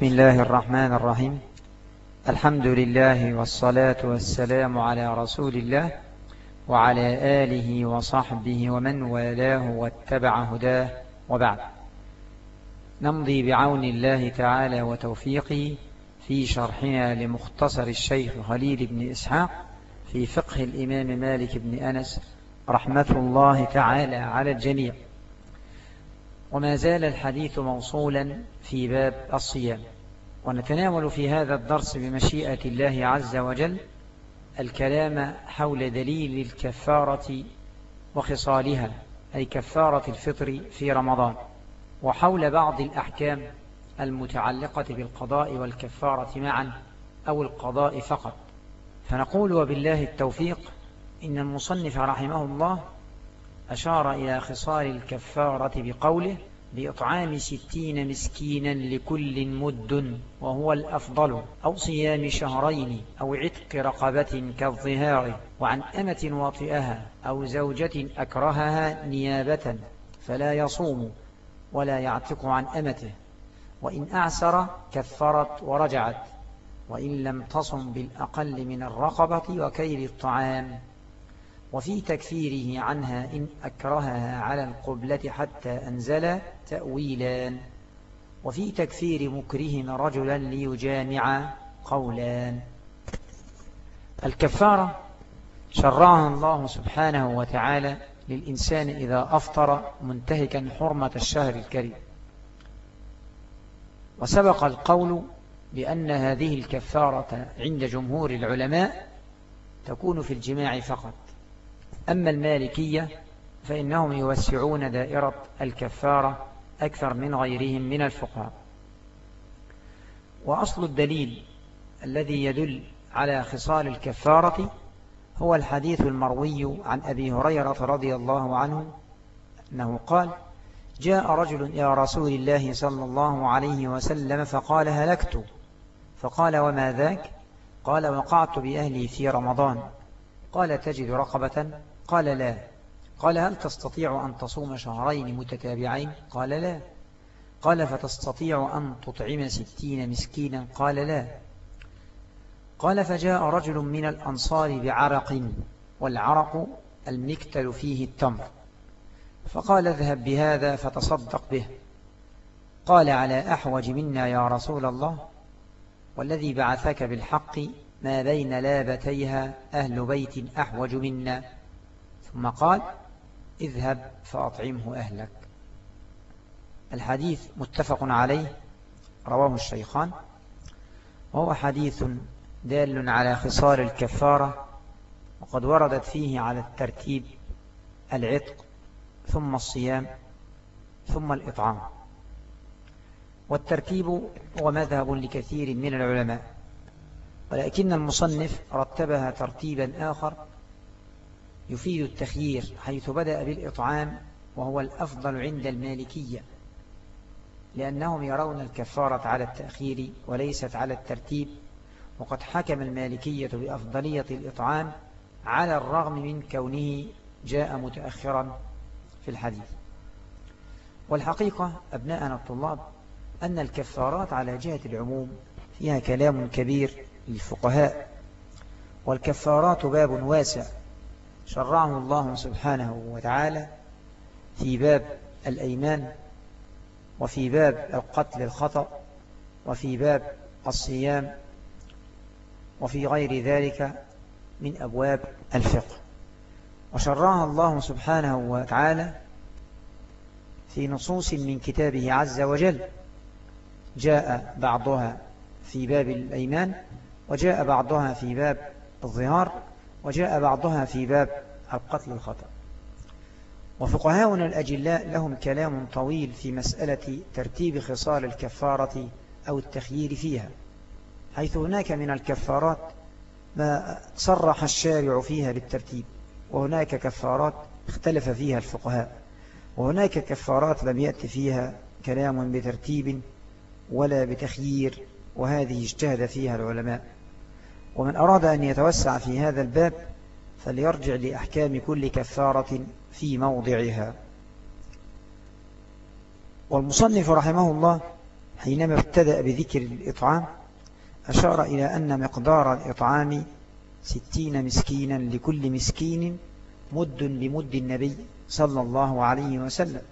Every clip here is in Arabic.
بسم الله الرحمن الرحيم. الحمد لله والصلاة والسلام على رسول الله وعلى آله وصحبه ومن والاه واتبع هداه وبعد. نمضي بعون الله تعالى وتوفيقه في شرحنا لمختصر الشيخ خليل بن إسحاق في فقه الإمام مالك بن أنس رحمة الله تعالى على الجميع. وما زال الحديث موصولا في باب الصيام. ونتناول في هذا الدرس بمشيئة الله عز وجل الكلام حول دليل الكفارة وخصالها أي كفارة الفطر في رمضان. وحول بعض الأحكام المتعلقة بالقضاء والكفارة معا أو القضاء فقط. فنقول وبالله التوفيق إن المصنف رحمه الله أشار إلى خصال الكفارة بقوله بإطعام ستين مسكينا لكل مد وهو الأفضل أو صيام شهرين أو عتق رقبة كالظهار وعن أمة واطئها أو زوجة أكرهها نيابة فلا يصوم ولا يعتق عن أمته. وإن أعسر كفرت ورجعت وإن لم تصم بالأقل من الرقبة وكيل الطعام. وفي تكفيره عنها إن أكرهها على القبلة حتى أنزل تأويلان وفي تكفير مكره رجلا ليجامع قولان الكفارة شرعها الله سبحانه وتعالى للإنسان إذا أفطر منتهكا حرمة الشهر الكريم. وسبق القول بأن هذه الكفارة عند جمهور العلماء تكون في الجماع فقط. أما المالكية فإنهم يوسعون دائرة الكفارة أكثر من غيرهم من الفقهاء. وأصل الدليل الذي يدل على خصال الكفارة هو الحديث المروي عن أبي هريرة رضي الله عنه أنه قال جاء رجل إلى رسول الله صلى الله عليه وسلم فقال هلكت؟ فقال وما ذاك؟ قال وقعت بأهلي في رمضان. قال تجد رقبة؟ قال لا. قال هل تستطيع أن تصوم شهرين متتابعين؟ قال لا. قال فتستطيع أن تطعم ستين مسكينا؟ قال لا. قال فجاء رجل من الأنصار بعرق والعرق المكتل فيه التمر. فقال اذهب بهذا فتصدق به. قال على أحوج منا يا رسول الله والذي بعثك بالحق ما بين لابتيها أهل بيت أحوج منا. ثم قال اذهب فأطعمه أهلك. الحديث متفق عليه رواه الشيخان. وهو حديث دال على خصال الكفارة وقد وردت فيه على الترتيب العتق ثم الصيام ثم الإطعام. والترتيب هو مذهب لكثير من العلماء ولكن المصنف رتبها ترتيبا آخر يفيد التخيير حيث بدأ بالإطعام وهو الأفضل عند المالكية لأنهم يرون الكفارة على التأخير وليست على الترتيب وقد حكم المالكية بأفضلية الإطعام على الرغم من كونه جاء متأخرا في الحديث. والحقيقة أبناءنا الطلاب أن الكفارات على جهة العموم فيها كلام كبير للفقهاء والكفارات باب واسع شرعه الله سبحانه وتعالى في باب الأيمان وفي باب القتل الخطأ وفي باب الصيام وفي غير ذلك من أبواب الفقه. وشرعها الله سبحانه وتعالى في نصوص من كتابه عز وجل جاء بعضها في باب الأيمان وجاء بعضها في باب الظهار وجاء بعضها في باب القتل الخطأ. وفقهاؤنا الأجلاء لهم كلام طويل في مسألة ترتيب خصال الكفارة أو التخيير فيها حيث هناك من الكفارات ما صرح الشارع فيها بالترتيب وهناك كفارات اختلف فيها الفقهاء وهناك كفارات لم يأتي فيها كلام بترتيب ولا بتخيير وهذه اجتهد فيها العلماء. ومن أراد أن يتوسع في هذا الباب فليرجع لأحكام كل كفارة في موضعها. والمصنف رحمه الله حينما ابتدأ بذكر الإطعام أشار إلى أن مقدار الإطعام ستين مسكينا لكل مسكين مد بمد النبي صلى الله عليه وسلم.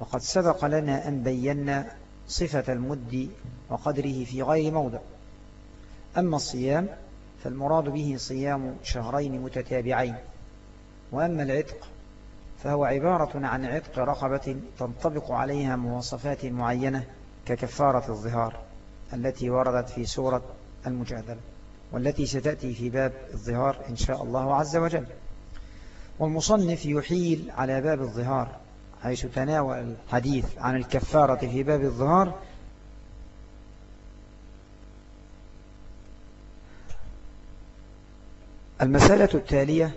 وقد سبق لنا أن بينا صفة المد وقدره في غير موضع. أما الصيام فالمراد به صيام شهرين متتابعين وأما العتق فهو عبارة عن عتق رقبة تنطبق عليها مواصفات معينة ككفارة الظهار التي وردت في سورة المجادلة والتي ستأتي في باب الظهار إن شاء الله عز وجل. والمصنف يحيل على باب الظهار حيث تناول الحديث عن الكفارة في باب الظهار المسألة التالية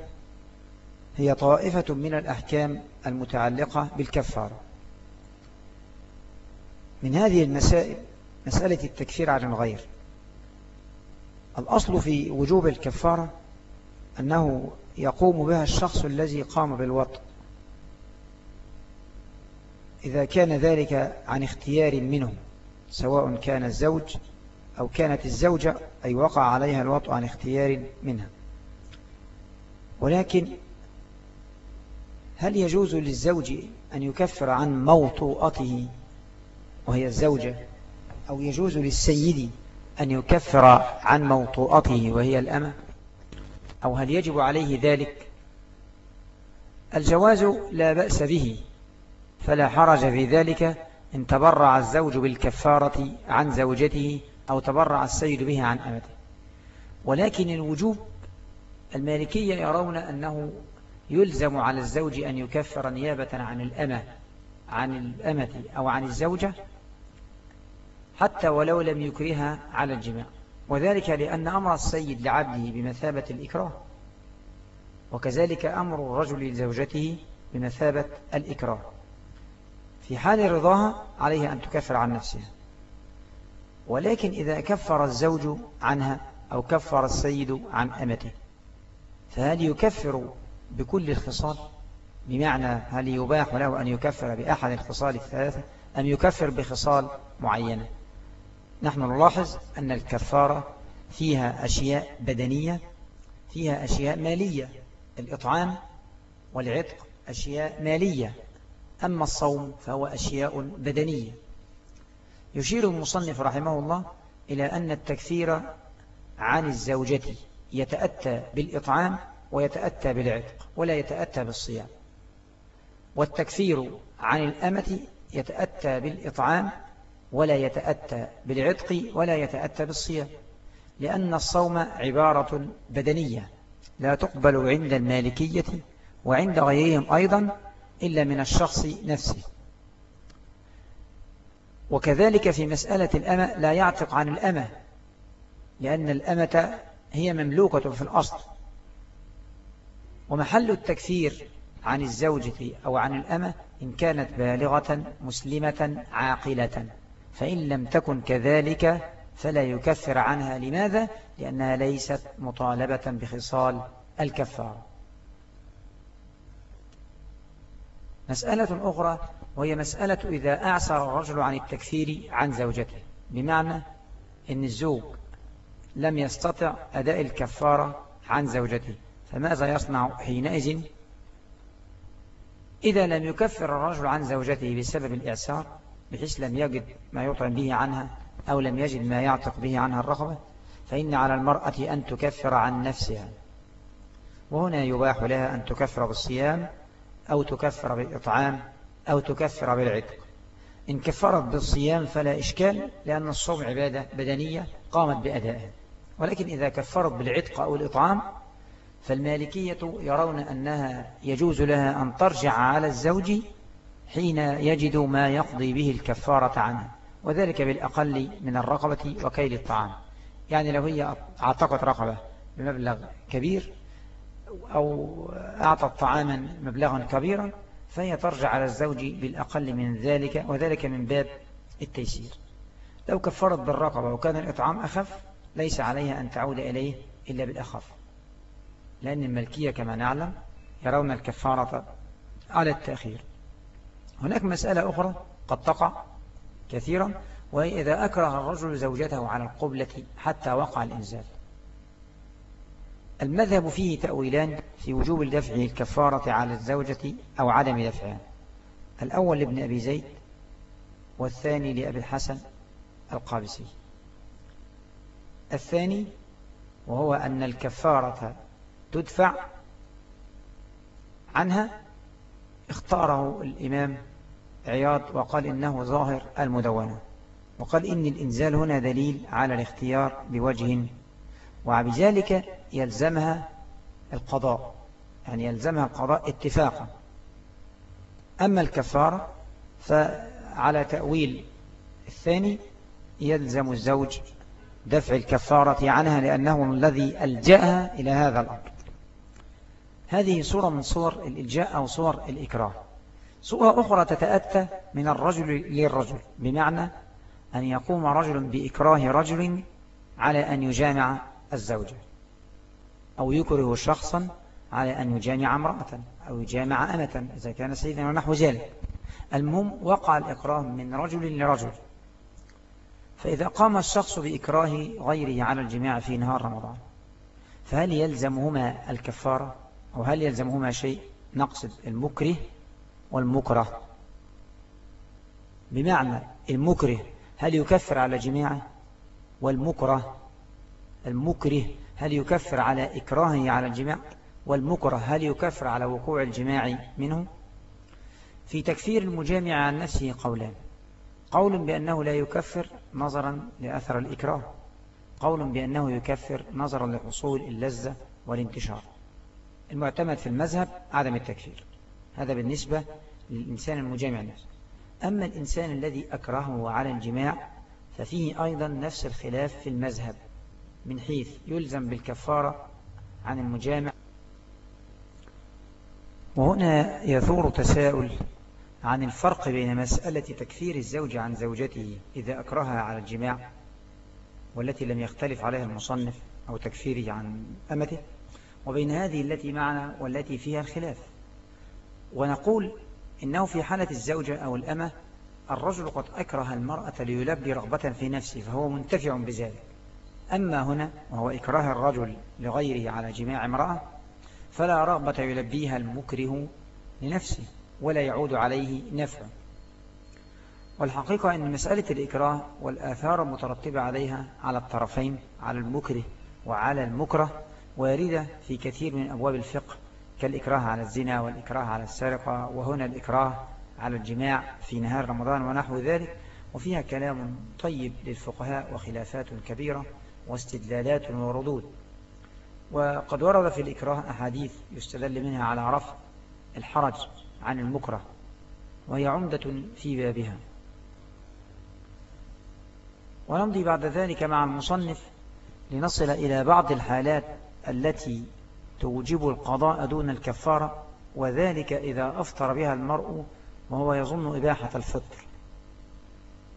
هي طائفة من الأحكام المتعلقة بالكفارة. من هذه المسائل مسألة التكفير عن الغير الأصل في وجوب الكفارة أنه يقوم بها الشخص الذي قام بالوطء. إذا كان ذلك عن اختيار منه سواء كان الزوج أو كانت الزوجة أي وقع عليها الوطء عن اختيار منها. ولكن هل يجوز للزوج أن يكفر عن موطوءته وهي الزوجة؟ أو يجوز للسيد أن يكفر عن موطوءته وهي الأمة؟ أو هل يجب عليه ذلك؟ الجواز لا بأس به فلا حرج في ذلك إن تبرع الزوج بالكفارة عن زوجته أو تبرع السيد بها عن أمته. ولكن الوجوب المالكية يرون أنه يلزم على الزوج أن يكفر نيابة عن الأمة عن الأمة أو عن الزوجة حتى ولو لم يكرهها على الجماع وذلك لأن أمر السيد لعبده بمثابة الإكراه وكذلك أمر الرجل لزوجته بمثابة الإكراه. في حال رضاها عليه أن تكفر عن نفسها. ولكن إذا كفر الزوج عنها أو كفر السيد عن أمته. فهل يكفر بكل الخصال؟ بمعنى هل يباح له أن يكفر بأحد الخصال الثلاثة أم يكفر بخصال معينة؟ نحن نلاحظ أن الكفارة فيها أشياء بدنية فيها أشياء مالية. الإطعام والعتق أشياء مالية أما الصوم فهو أشياء بدنية. يشير المصنف رحمه الله إلى أن التكفير عن الزوجة. يتأتى بالإطعام ويتأتى بالعتق ولا يتأتى بالصيام. والتكفير عن الأمة يتأتى بالإطعام ولا يتأتى بالعتق ولا يتأتى بالصيام لأن الصوم عبارة بدنية لا تقبل عند المالكية وعند غيرهم أيضا إلا من الشخص نفسه. وكذلك في مسألة الأمة لا يعتق عن الأمة لأن الأمة هي مملوكة في الأصل. ومحل التكفير عن الزوجة أو عن الأمة إن كانت بالغة مسلمة عاقلة. فإن لم تكن كذلك فلا يكفر عنها. لماذا؟ لأنها ليست مطالبة بخصال الكفار. مسألة أخرى وهي مسألة إذا أعسر الرجل عن التكفير عن زوجته. بمعنى أن الزوج لم يستطع أداء الكفارة عن زوجته فماذا يصنع حينئذ؟ إذا لم يكفر الرجل عن زوجته بسبب الإعسار بحيث لم يجد ما يطعم به عنها أو لم يجد ما يعتق به عنها الرغبة فإن على المرأة أن تكفر عن نفسها. وهنا يباح لها أن تكفر بالصيام أو تكفر بالإطعام أو تكفر بالعتق. إن كفرت بالصيام فلا إشكال لأن الصوم عبادة بدنية قامت بأدائها. ولكن إذا كفرت بالعتق أو الإطعام فالمالكية يرون أنها يجوز لها أن ترجع على الزوج حين يجد ما يقضي به الكفارة عنه وذلك بالأقل من الرقبة وكيل الطعام. يعني لو هي أعتقت رقبة بمبلغ كبير أو أعطت طعاما مبلغا كبيرا فهي ترجع على الزوج بالأقل من ذلك وذلك من باب التيسير. لو كفرت بالرقبة وكان الإطعام أخف ليس عليها أن تعود إليه إلا بالأخف لأن الملكية كما نعلم يرون الكفارة على التأخير. هناك مسألة أخرى قد تقع كثيرا وإذا أكره الرجل زوجته على القبلة حتى وقع الإنزال. المذهب فيه تأويلان في وجوب الدفع الكفارة على الزوجة أو عدم دفعها. الأول لابن أبي زيد والثاني لأبي الحسن القابسي. الثاني وهو أن الكفارة تدفع عنها. اختاره الإمام عياض وقال إنه ظاهر المدونة وقال إن الإنزال هنا دليل على الاختيار بوجه وبذلك يلزمها القضاء يعني يلزمها القضاء اتفاقا. أما الكفارة فعلى تأويل الثاني يلزم الزوج دفع الكفارة عنها لأنه الذي ألجأها إلى هذا الأمر. هذه صورة من صور الإلجاء أو صور الإكراه صورة أخرى تتأتى من الرجل للرجل بمعنى أن يقوم رجل بإكراه رجل على أن يجامع الزوجة أو يكره شخصا على أن يجامع امرأة أو يجامع أمة إذا كان سيدا ونحو ذلك. المهم وقع الإكراه من رجل لرجل. فإذا قام الشخص بإكراه غيره على الجماع في نهار رمضان فهل يلزمهما الكفارة؟ أو هل يلزمهما شيء؟ نقصد المكره والمكره. بمعنى المكره هل يكفر على جماعة؟ والمكره المكره هل يكفر على إكراهه على الجماع؟ والمكره هل يكفر على وقوع الجماع منه؟ في تكفير المجامع عن نفسه قولان. قول بأنه لا يكفر نظرا لأثر الإكراه. قول بأنه يكفر نظرا لحصول اللذة والانتشار. المعتمد في المذهب عدم التكفير. هذا بالنسبة للإنسان المجامع نفسه أما الإنسان الذي أكرهه على الجماع ففيه أيضا نفس الخلاف في المذهب. من حيث يلزم بالكفارة عن المجامع. وهنا يثور تساؤل عن الفرق بين مسألة تكفير الزوج عن زوجته إذا أكرهها على الجماع والتي لم يختلف عليها المصنف أو تكفيره عن أمته وبين هذه التي معنا والتي فيها الخلاف. ونقول إنه في حالة الزوجة أو الأمة الرجل قد أكره المرأة ليلبي رغبة في نفسه فهو منتفع بذلك. أما هنا وهو إكراه الرجل لغيره على جماع امرأة فلا رغبة يلبيها المكره لنفسه. ولا يعود عليه نفع. والحقيقة أن مسألة الإكراه والآثار المترتبة عليها على الطرفين على المكره وعلى المكره واردة في كثير من أبواب الفقه كالإكراه على الزنا والإكراه على السرقة وهنا الإكراه على الجماع في نهار رمضان ونحو ذلك وفيها كلام طيب للفقهاء وخلافات كبيرة واستدلالات وردود. وقد ورد في الإكراه أحاديث يستدل منها على رفع الحرج. عن المكره وهي عمدة في بابها. ونمضي بعد ذلك مع المصنف لنصل إلى بعض الحالات التي توجب القضاء دون الكفارة وذلك إذا أفطر بها المرء وهو يظن إباحة الفطر.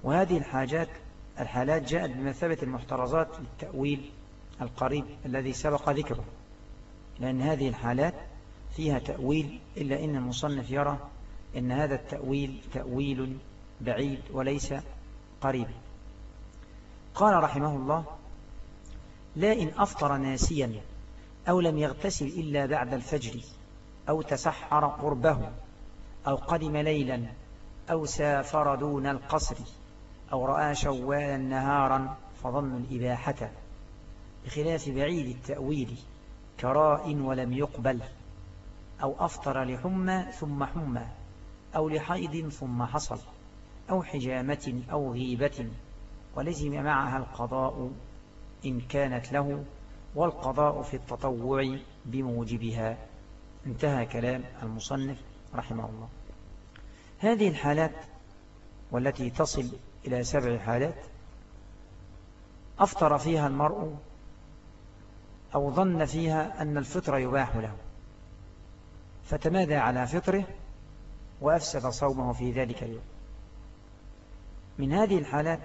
وهذه الحاجات الحالات جاءت بمثابة المحترزات للتأويل القريب الذي سبق ذكره لأن هذه الحالات فيها تأويل إلا إن المصنف يرى إن هذا التأويل تأويل بعيد وليس قريب. قال رحمه الله لا إن أفطر ناسيا أو لم يغتسل إلا بعد الفجر أو تسحر قربه أو قدم ليلا أو سافر دون القصر أو رأى شوالا نهارا فظن الإباحة بخلاف بعيد التأويل كراء ولم يقبل. أو أفطر لحمى ثم حمى أو لحيض ثم حصل أو حجامة أو غيبة ولزم معها القضاء إن كانت له والقضاء في التطوع بموجبها. انتهى كلام المصنف رحمه الله. هذه الحالات والتي تصل إلى سبع حالات أفطر فيها المرء أو ظن فيها أن الفطر يباح له. فتمادى على فطره وأفسد صومه في ذلك اليوم. من هذه الحالات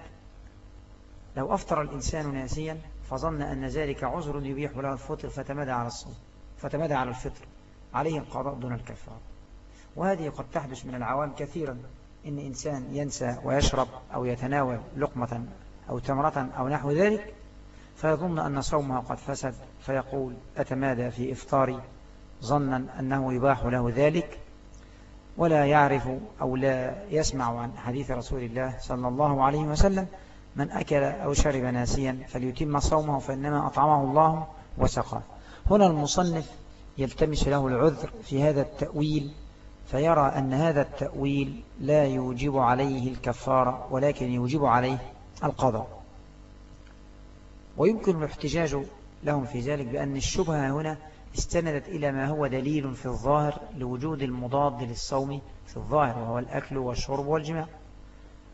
لو أفطر الإنسان ناسيا فظن أن ذلك عذر يبيح له الفطر فتمادى على الصوم فتمادى على الفطر عليه القضاء دون الكفار وهذه قد تحدث من العوام كثيرا إن إنسان ينسى ويشرب أو يتناول لقمة أو تمرة أو نحو ذلك فيظن أن صومه قد فسد فيقول أتمادى في إفطاري؟ ظنا أنه يباح له ذلك ولا يعرف أو لا يسمع عن حديث رسول الله صلى الله عليه وسلم من أكل أو شرب ناسيا فليتم صومه فإنما أطعمه الله وسقاه. هنا المصنف يلتمس له العذر في هذا التأويل فيرى أن هذا التأويل لا يوجب عليه الكفارة ولكن يوجب عليه القضاء. ويمكن الاحتجاج لهم في ذلك بأن الشبهة هنا استندت إلى ما هو دليل في الظاهر لوجود المضاد للصوم في الظاهر وهو الأكل والشرب والجماع.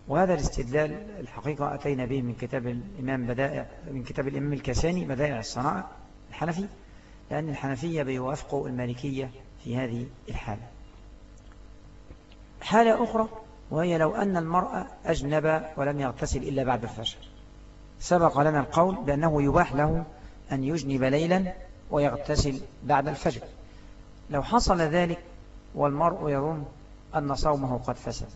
وهذا الاستدلال الحقيقة أتينا به من كتاب الإمام بدائع من كتاب الإمام الكساني بدائع الصناعة الحنفي لأن الحنفية بيوافقوا المالكية في هذه الحالة. حالة أخرى وهي لو أن المرأة أجنب ولم يغتسل إلا بعد الفجر. سبق لنا القول بأنه يباح له أن يجنب ليلا ويغتسل بعد الفجر. لو حصل ذلك والمرء يظن أن صومه قد فسد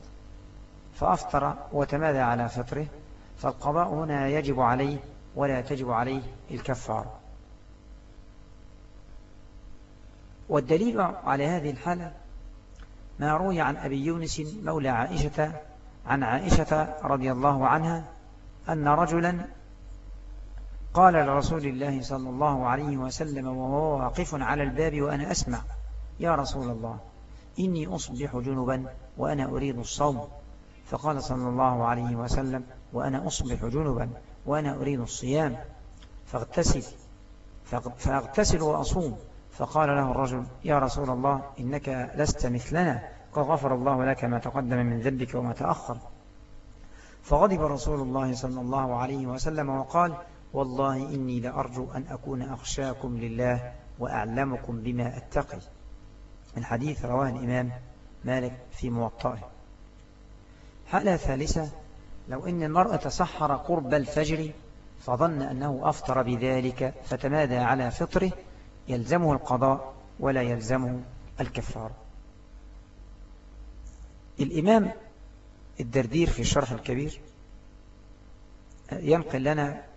فأفطر وتمادى على فطره فالقضاء هنا يجب عليه ولا تجب عليه الكفار. والدليل على هذه الحالة ما روي عن أبي يونس مولى عائشة عن عائشة رضي الله عنها أن رجلا قال لرسول الله صلى الله عليه وسلم وهو واقف على الباب وأنا أسمع يا رسول الله إني أصبح جنبا وأنا أريد الصوم. فقال صلى الله عليه وسلم وأنا أصبح جنبا وأنا أريد الصيام. فاغتسل فاغتسل وأصوم. فقال له الرجل يا رسول الله إنك لست مثلنا قد غفر الله لك ما تقدم من ذنبك وما تأخر. فغضب رسول الله صلى الله عليه وسلم وقال والله إني لأرجو أن أكون أخشاكم لله وأعلمكم بما أتقي. الحديث رواه الإمام مالك في موطئه. حالة ثالثة لو إن المرأة تسحر قرب الفجر فظن أنه أفطر بذلك فتمادى على فطره يلزمه القضاء ولا يلزمه الكفار. الإمام الدردير في الشرح الكبير ينقل لنا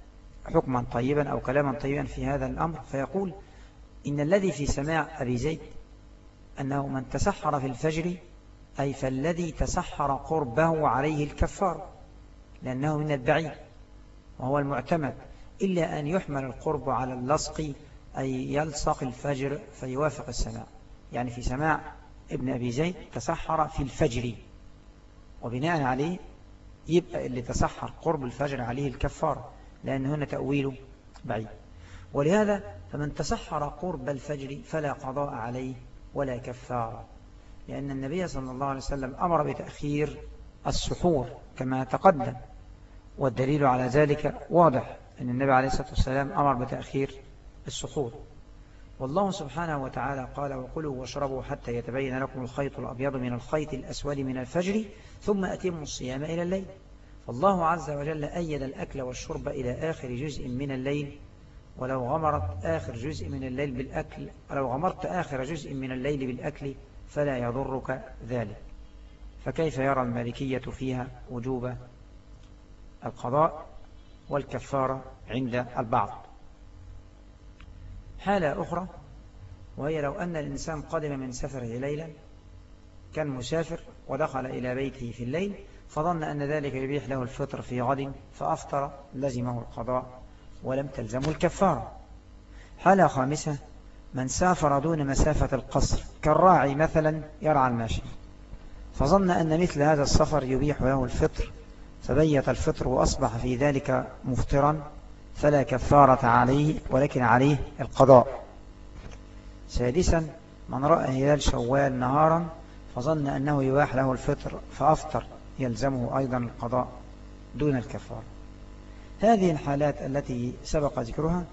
حكما طيبا أو كلاما طيبا في هذا الأمر فيقول إن الذي في سماع أبي زيد أنه من تسحر في الفجر أي فالذي تسحر قربه عليه الكفار لأنه من البعيد وهو المعتمد إلا أن يحمل القرب على اللصق أي يلصق الفجر فيوافق السماع. يعني في سماع ابن أبي زيد تسحر في الفجر وبناء عليه يبقى اللي تسحر قرب الفجر عليه الكفار. لأن هنا تأويله بعيد. ولهذا فمن تسحر قرب الفجر فلا قضاء عليه ولا كفارة. لأن النبي صلى الله عليه وسلم أمر بتأخير السحور كما تقدم. والدليل على ذلك واضح أن النبي عليه الصلاة والسلام أمر بتأخير السحور. والله سبحانه وتعالى قال وقلوا واشربوا حتى يتبين لكم الخيط الأبيض من الخيط الأسود من الفجر ثم أتموا الصيام إلى الليل. فالله عز وجل أيد الأكل والشرب إلى آخر جزء من الليل ولو غمرت آخر جزء من الليل بالأكل ولو غمرت آخر جزء من الليل بالأكل فلا يضرك ذلك. فكيف يرى المالكية فيها وجوب القضاء والكفارة عند البعض؟ حالة أخرى وهي لو أن الإنسان قدم من سفره ليلا كان مسافر ودخل إلى بيته في الليل فظن أن ذلك يبيح له الفطر في غد فأفطر لزمه القضاء ولم تلزمه الكفارة. حالة خامسة من سافر دون مسافة القصر كالراعي مثلا يرعى الماشي. فظن أن مثل هذا السفر يبيح له الفطر فبيت الفطر وأصبح في ذلك مفطرا فلا كفارة عليه ولكن عليه القضاء. سادسا من رأى هلال شوال نهارا فظن أنه يباح له الفطر فأفطر. يلزمه أيضا القضاء دون الكفارة هذه الحالات التي سبق ذكرها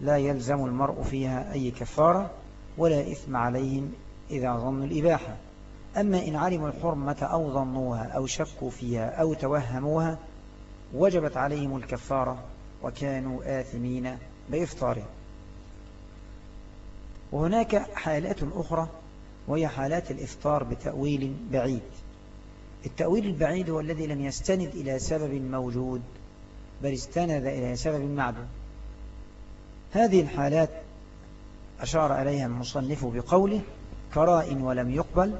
لا يلزم المرء فيها أي كفارة ولا إثم عليهم إذا ظنوا الإباحة. أما إن علموا الحرمة أو ظنوها أو شكوا فيها أو توهموها وجبت عليهم الكفارة وكانوا آثمين بإفطارهم. وهناك حالات أخرى وهي حالات الإفطار بتأويل بعيد. التأويل البعيد هو الذي لم يستند إلى سبب موجود بل استند إلى سبب معدوم. هذه الحالات أشار إليها المصنف بقوله كراء ولم يقبل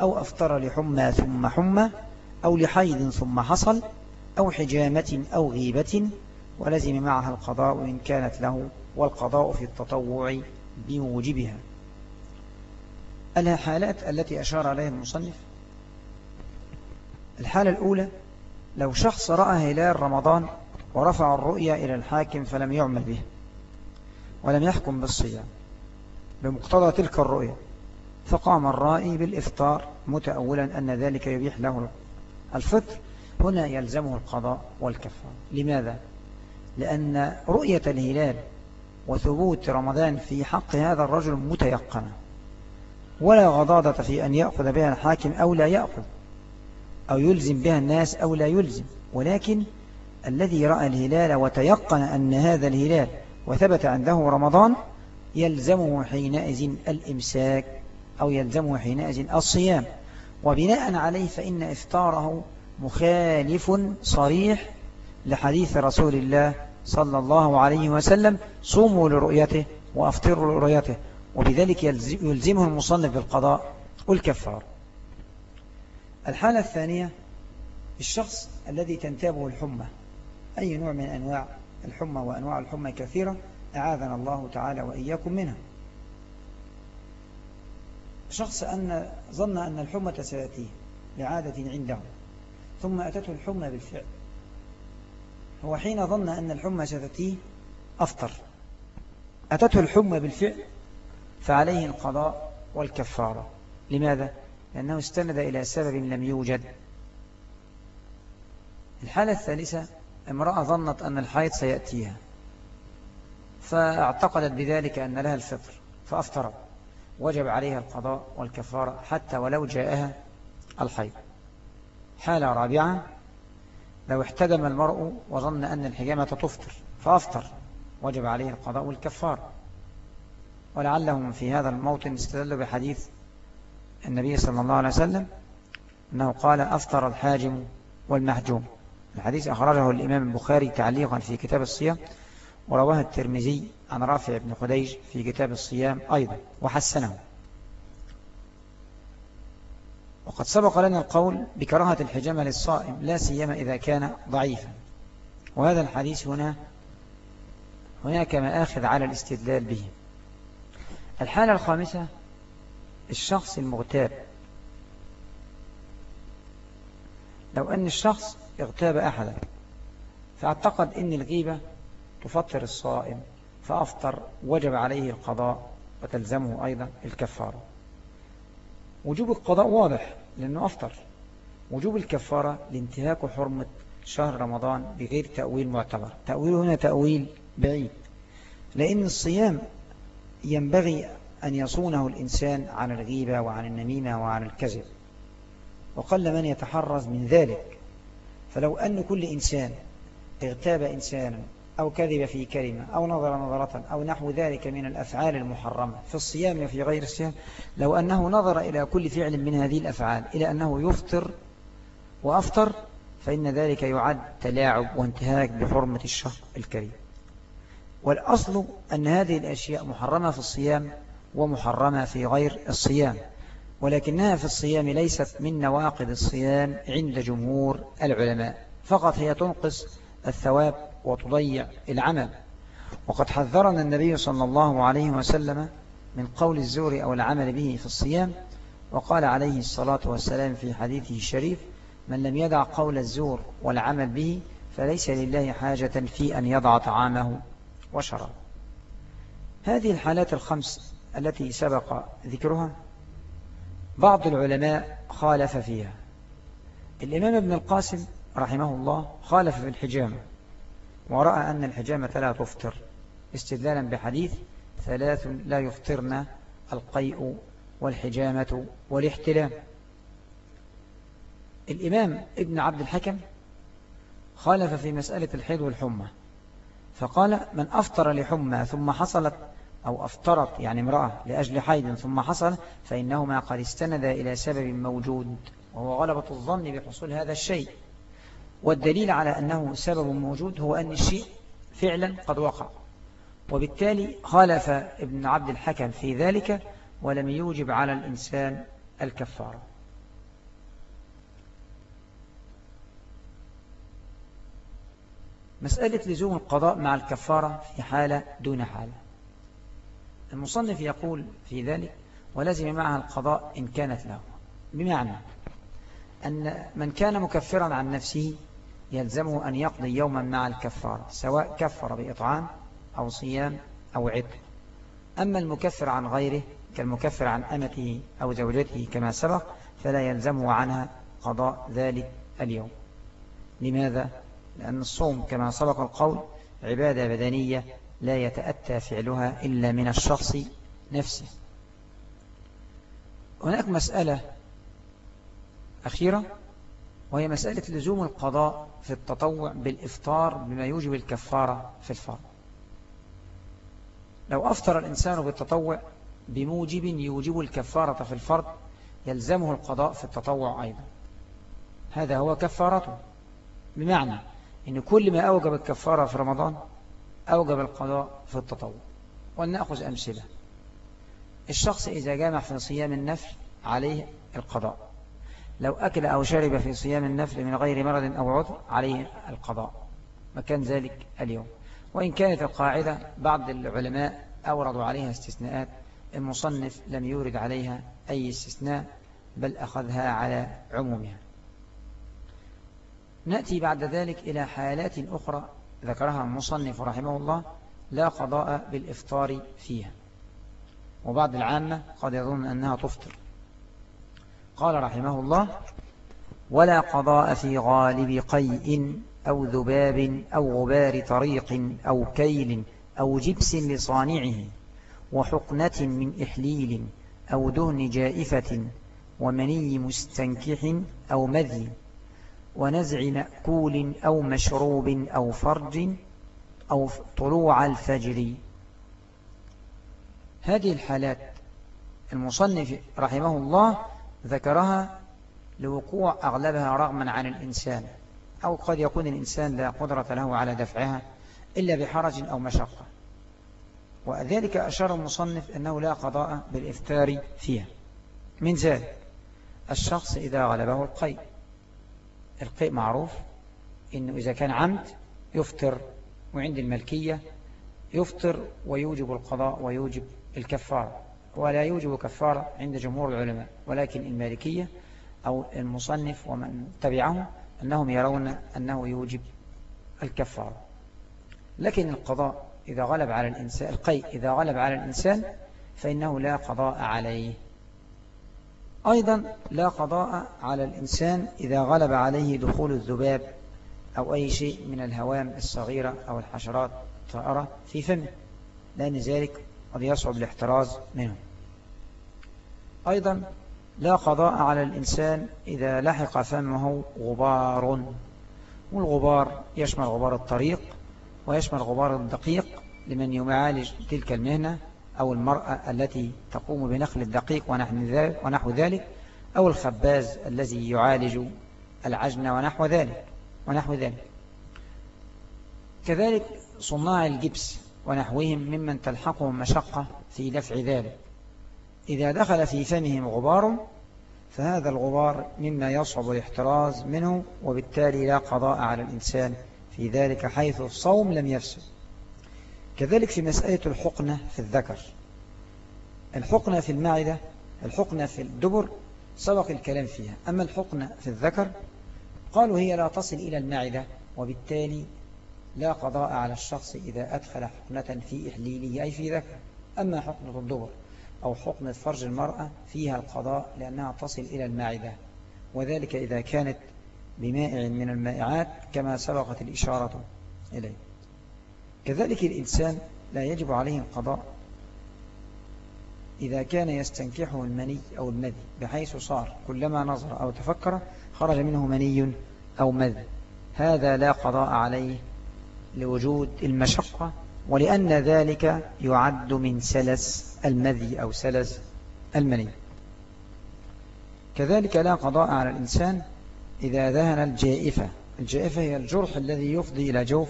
أو أفطر لحمى ثم حمى أو لحيض ثم حصل أو حجامة أو غيبة ولزم معها القضاء إن كانت له والقضاء في التطوع بموجبها. الحالات التي أشار عليها المصنف الحالة الأولى لو شخص رأى هلال رمضان ورفع الرؤيا إلى الحاكم فلم يعمل به ولم يحكم بالصيام بمقتضى تلك الرؤيا فقام الرائي بالإفطار متأولا أن ذلك يبيح له الفطر هنا يلزمه القضاء والكفار لماذا؟ لأن رؤية الهلال وثبوت رمضان في حق هذا الرجل متيقنة ولا غضاضة في أن يأخذ بها الحاكم أو لا يأخذ أو يلزم بها الناس أو لا يلزم. ولكن الذي رأى الهلال وتيقن أن هذا الهلال وثبت عنده رمضان يلزمه حينئذ الإمساك أو يلزمه حينئذ الصيام. وبناء عليه فإن إفطاره مخالف صريح لحديث رسول الله صلى الله عليه وسلم صوموا لرؤيته وأفطروا لرؤيته وبذلك يلزمه المصنف بالقضاء والكفار الحالة الثانية الشخص الذي تنتابه الحمى أي نوع من أنواع الحمى وأنواع الحمى كثيرة أعاذنا الله تعالى وإياكم منها. شخص أن ظن أن الحمى سيأتيه لعادة عنده ثم أتته الحمى بالفعل. هو حين ظن أن الحمى ستأتيه أفطر. أتته الحمى بالفعل فعليه القضاء والكفارة. لماذا؟ لأنه استند إلى سبب لم يوجد. الحالة الثالثة امرأة ظنت أن الحيض سيأتيها فاعتقدت بذلك أن لها الفطر فأفطرت وجب عليها القضاء والكفارة حتى ولو جاءها الحيض. حالة رابعة لو احتجم المرء وظن أن الحجامة تفطر فأفطر وجب عليه القضاء والكفارة. ولعلهم في هذا الموطن استدلوا بحديث النبي صلى الله عليه وسلم أنه قال أفطر الحاجم والمحجوم. الحديث أخرجه الإمام البخاري تعليقا في كتاب الصيام ورواه الترمذي عن رافع بن خديج في كتاب الصيام أيضا وحسنه. وقد سبق لنا القول بكراهة الحجامة للصائم لا سيما إذا كان ضعيفا. وهذا الحديث هنا هناك مآخذ على الاستدلال به. الحالة الخامسة الشخص المغتاب. لو أن الشخص اغتاب أحدا فأعتقد أن الغيبة تفطر الصائم فأفطر وجب عليه القضاء وتلزمه أيضا الكفارة. وجوب القضاء واضح لأنه أفطر. وجوب الكفارة لانتهاك حرمة شهر رمضان بغير تأويل معتبر. تأويل هنا تأويل بعيد. لأن الصيام ينبغي أن يصونه الإنسان عن الغيبة وعن النميمة وعن الكذب. وقل من يتحرز من ذلك؟ فلو أن كل إنسان اغتاب إنسانا أو كذب في كلمة أو نظر نظرة أو نحو ذلك من الأفعال المحرمة في الصيام وفي غير الصيام لو أنه نظر إلى كل فعل من هذه الأفعال إلى أنه يفطر وأفطر فإن ذلك يعد تلاعب وانتهاك بحرمة الشهر الكريم. والأصل أن هذه الأشياء محرمة في الصيام ومحرمة في غير الصيام ولكنها في الصيام ليست من نواقض الصيام عند جمهور العلماء فقط هي تنقص الثواب وتضيع العمل. وقد حذرنا النبي صلى الله عليه وسلم من قول الزور أو العمل به في الصيام وقال عليه الصلاة والسلام في حديثه الشريف من لم يدع قول الزور والعمل به فليس لله حاجة في أن يضع طعامه وشراب هذه الحالات الخمس التي سبق ذكرها بعض العلماء خالف فيها. الإمام ابن القاسم رحمه الله خالف في الحجامة ورأى أن الحجامة لا تفطر استدلالا بحديث ثلاث لا يفطرن القيء والحجامة والاحتلام. الإمام ابن عبد الحكم خالف في مسألة الحيض والحمى فقال من أفطر لحمى ثم حصلت أو أفطرت يعني امرأة لأجل حيض ثم حصل فإنهما قد استند إلى سبب موجود وهو غلبة الظن بحصول هذا الشيء. والدليل على أنه سبب موجود هو أن الشيء فعلا قد وقع. وبالتالي خالف ابن عبد الحكم في ذلك ولم يوجب على الإنسان الكفارة. مسألة لزوم القضاء مع الكفارة في حالة دون حالة. المصنف يقول في ذلك ولزم معها القضاء إن كانت له. بمعنى أن من كان مكفرا عن نفسه يلزمه أن يقضي يوما مع الكفارة سواء كفر بإطعام أو صيام أو عتق. أما المكفر عن غيره كالمكفر عن أمته أو زوجته كما سبق فلا يلزمه عنها قضاء ذلك اليوم. لماذا؟ لأن الصوم كما سبق القول عبادة بدنية لا يتأتى فعلها إلا من الشخص نفسه. هناك مسألة أخيرة وهي مسألة لزوم القضاء في التطوع بالإفطار بما يوجب الكفارة في الفرض. لو أفطر الإنسان بالتطوع بموجب يوجب الكفارة في الفرض يلزمه القضاء في التطوع أيضا. هذا هو كفارته. بمعنى أن كل ما أوجب الكفارة في رمضان أوجب القضاء في التطوع ولنأخذ أمثلة. الشخص إذا جامع في صيام النفل عليه القضاء. لو أكل أو شرب في صيام النفل من غير مرض أو عذر عليه القضاء. مكان ذلك اليوم. وإن كانت القاعدة بعض العلماء أوردوا عليها استثناءات المصنف لم يورد عليها أي استثناء بل أخذها على عمومها. نأتي بعد ذلك إلى حالات أخرى ذكرها المصنف رحمه الله لا قضاء بالإفطار فيها. وبعض العامة قد يظن أنها تفطر. قال رحمه الله ولا قضاء في غالب قيء أو ذباب أو غبار طريق أو كيل أو جبس لصانعه وحقنة من إحليل أو دهن جائفة ومني مستنكح أو مذي. ونزع مأكول أو مشروب أو فرج أو طلوع الفجر. هذه الحالات المصنف رحمه الله ذكرها لوقوع أغلبها رغما عن الإنسان أو قد يكون الإنسان لا قدرة له على دفعها إلا بحرج أو مشقة. وذلك أشار المصنف أنه لا قضاء بالإفتار فيها. من ذلك الشخص إذا غلبه القيء القيء معروف إنه إذا كان عمد يفطر وعند الملكية يفطر ويوجب القضاء ويوجب الكفارة ولا يوجب كفارة عند جمهور العلماء ولكن المالكية أو المصنف ومن تبعه أنهم يرون أنه يوجب الكفارة. لكن القضاء إذا غلب على الإنسان القيء إذا غلب على الإنسان فإنه لا قضاء عليه. أيضا لا قضاء على الإنسان إذا غلب عليه دخول الذباب أو أي شيء من الهوام الصغيرة أو الحشرات الطائرة في فمه لأن ذلك قد يصعب الاحتراز منه. أيضا لا قضاء على الإنسان إذا لحق فمه غبار والغبار يشمل غبار الطريق ويشمل غبار الدقيق لمن يعالج تلك المهنة أو المرأة التي تقوم بنقل الدقيق ونحو ذلك أو الخباز الذي يعالج العجن ونحو ذلك ونحو ذلك. كذلك صناع الجبس ونحوهم ممن تلحقهم مشقة في دفع ذلك. إذا دخل في فمهم غبار فهذا الغبار مما يصعب الاحتراز منه وبالتالي لا قضاء على الإنسان في ذلك حيث الصوم لم يفسد. كذلك في مسألة الحقنة في الذكر. الحقنة في المعدة الحقنة في الدبر سبق الكلام فيها. أما الحقنة في الذكر قالوا هي لا تصل إلى المعدة وبالتالي لا قضاء على الشخص إذا أدخل حقنة في إحليله أي في ذكر. أما حقنة الدبر أو حقنة فرج المرأة فيها القضاء لأنها تصل إلى المعدة. وذلك إذا كانت بمائع من المائعات كما سبقت الإشارة إليه. كذلك الإنسان لا يجب عليه القضاء إذا كان يستنكحه المني أو المذي بحيث صار كلما نظر أو تفكر خرج منه مني أو مذي. هذا لا قضاء عليه لوجود المشقة ولأن ذلك يعد من سلس المذي أو سلس المني. كذلك لا قضاء على الإنسان إذا ذهن الجائفة. الجائفة هي الجرح الذي يفضي إلى جوف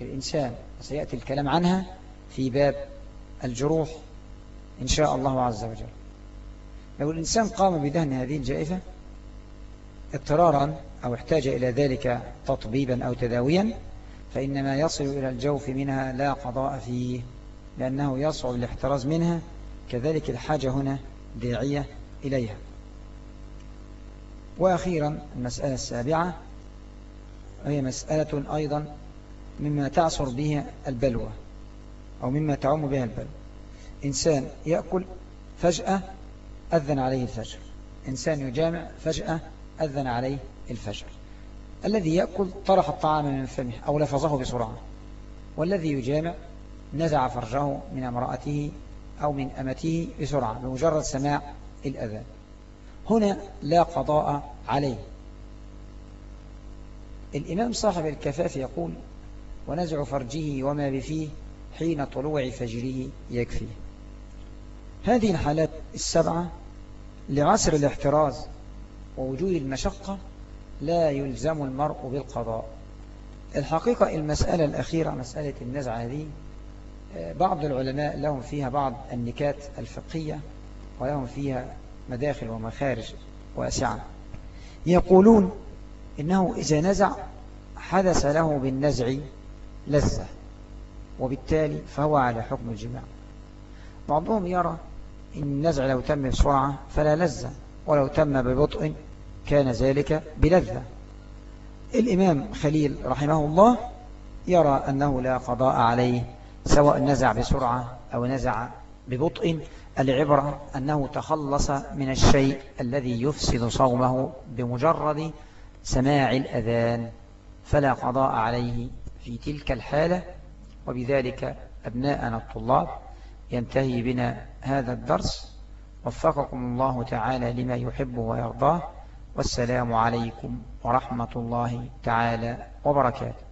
الإنسان. سيأتي الكلام عنها في باب الجروح إن شاء الله عز وجل. لو الإنسان قام بدهن هذه الجائفة اضطرارا أو احتاج إلى ذلك تطبيبا أو تداويا فإنما يصل إلى الجوف منها لا قضاء فيه لأنه يصعب الاحتراز منها كذلك الحاجة هنا داعية إليها. وأخيرا المسألة السابعة وهي مسألة أيضا مما تعصر به البلوى أو مما تعم بها البلوى. إنسان يأكل فجأة أذن عليه الفجر. إنسان يجامع فجأة أذن عليه الفجر. الذي يأكل طرح الطعام من فمه أو لفظه بسرعة والذي يجامع نزع فرجه من امرأته أو من أمته بسرعة بمجرد سماع الأذان. هنا لا قضاء عليه. الإمام صاحب الكفاف يقول ونزع فرجه وما بفيه حين طلوع فجره يكفي هذه الحالات السبعة لعسر الاحتراز ووجود المشقة لا يلزم المرء بالقضاء. الحقيقة المسألة الأخيرة مسألة النزع هذه بعض العلماء لهم فيها بعض النكات الفقهية ولهم فيها مداخل ومخارج واسعة. يقولون إنه إذا نزع حدث له بالنزع لذة وبالتالي فهو على حكم الجماع. بعضهم يرى إن النزع لو تم بسرعة فلا لذة ولو تم ببطء كان ذلك بلذة. الإمام خليل رحمه الله يرى أنه لا قضاء عليه سواء نزع بسرعة أو نزع ببطء. العبرة أنه تخلص من الشيء الذي يفسد صومه بمجرد سماع الأذان فلا قضاء عليه في تلك الحالة وبذلك أبناءنا الطلاب ينتهي بنا هذا الدرس. وفقكم الله تعالى لما يحب ويرضاه. والسلام عليكم ورحمة الله تعالى وبركاته.